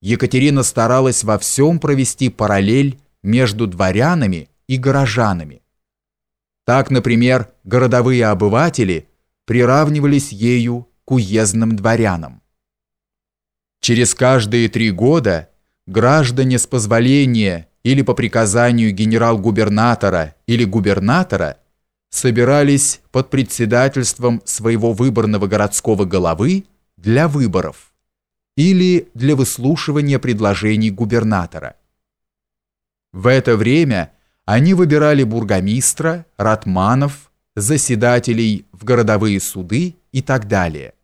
Екатерина старалась во всем провести параллель между дворянами и горожанами. Так, например, городовые обыватели приравнивались ею к уездным дворянам. Через каждые три года граждане с позволения или по приказанию генерал-губернатора или губернатора собирались под председательством своего выборного городского головы для выборов или для выслушивания предложений губернатора. В это время они выбирали бургомистра, ратманов, заседателей в городовые суды и так далее.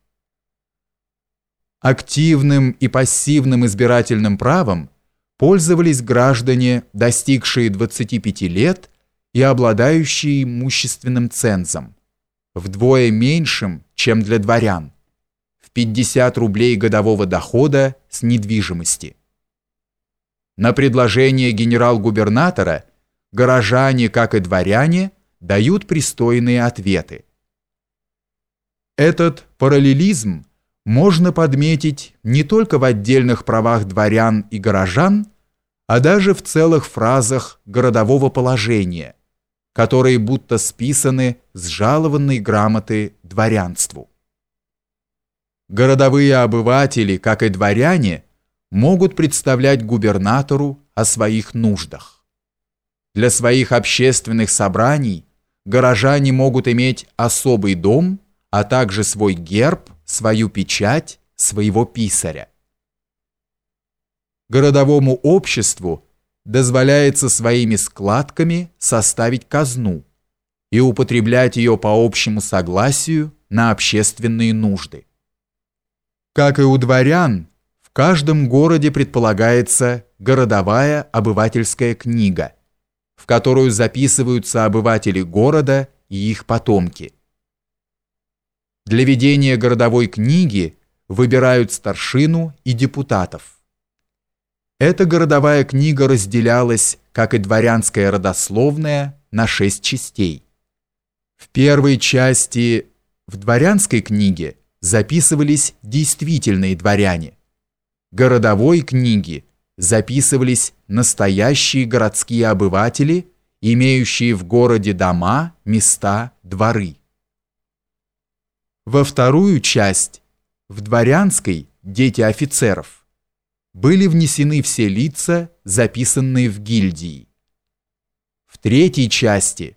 Активным и пассивным избирательным правом пользовались граждане, достигшие 25 лет и обладающие имущественным цензом, вдвое меньшим, чем для дворян, 50 рублей годового дохода с недвижимости. На предложение генерал-губернатора горожане, как и дворяне, дают пристойные ответы. Этот параллелизм можно подметить не только в отдельных правах дворян и горожан, а даже в целых фразах городового положения, которые будто списаны с жалованной грамоты дворянству. Городовые обыватели, как и дворяне, могут представлять губернатору о своих нуждах. Для своих общественных собраний горожане могут иметь особый дом, а также свой герб, свою печать, своего писаря. Городовому обществу дозволяется своими складками составить казну и употреблять ее по общему согласию на общественные нужды. Как и у дворян, в каждом городе предполагается городовая обывательская книга, в которую записываются обыватели города и их потомки. Для ведения городовой книги выбирают старшину и депутатов. Эта городовая книга разделялась, как и дворянская родословная, на шесть частей. В первой части в дворянской книге записывались действительные дворяне. Городовой книге записывались настоящие городские обыватели, имеющие в городе дома, места, дворы. Во вторую часть, в дворянской «Дети офицеров», были внесены все лица, записанные в гильдии. В третьей части,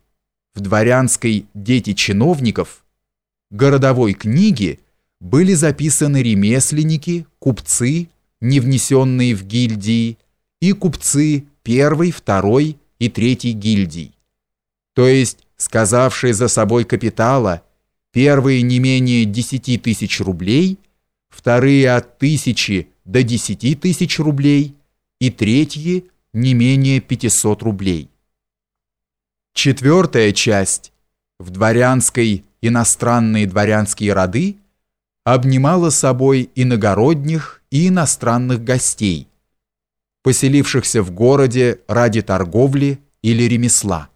в дворянской «Дети чиновников», городовой книге были записаны ремесленники, купцы, не внесенные в гильдии, и купцы первой, второй и третьей гильдий, то есть сказавшие за собой капитала – Первые не менее 10 тысяч рублей, вторые от тысячи до 10 тысяч рублей и третьи не менее 500 рублей. Четвертая часть в дворянской иностранные дворянские роды обнимала собой иногородних и иностранных гостей, поселившихся в городе ради торговли или ремесла.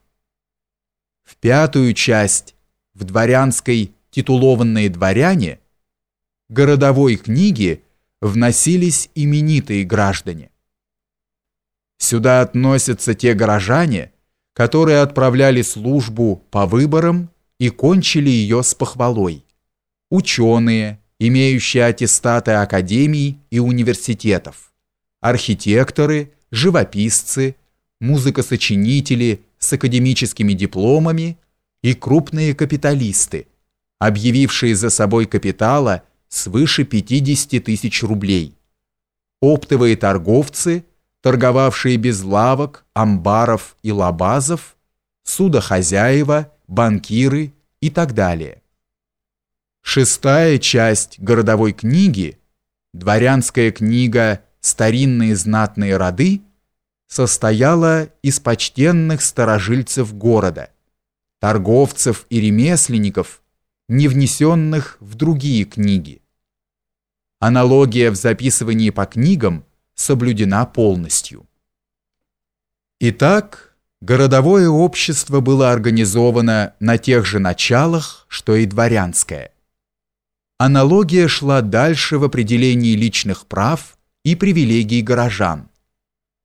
В пятую часть в дворянской титулованные дворяне, городовой книге вносились именитые граждане. Сюда относятся те горожане, которые отправляли службу по выборам и кончили ее с похвалой. Ученые, имеющие аттестаты академий и университетов, архитекторы, живописцы, музыкосочинители с академическими дипломами и крупные капиталисты, объявившие за собой капитала свыше 50 тысяч рублей, оптовые торговцы, торговавшие без лавок, амбаров и лабазов, судохозяева, банкиры и так далее. Шестая часть городовой книги, дворянская книга «Старинные знатные роды», состояла из почтенных старожильцев города, торговцев и ремесленников, не внесенных в другие книги. Аналогия в записывании по книгам соблюдена полностью. Итак, городовое общество было организовано на тех же началах, что и дворянское. Аналогия шла дальше в определении личных прав и привилегии горожан.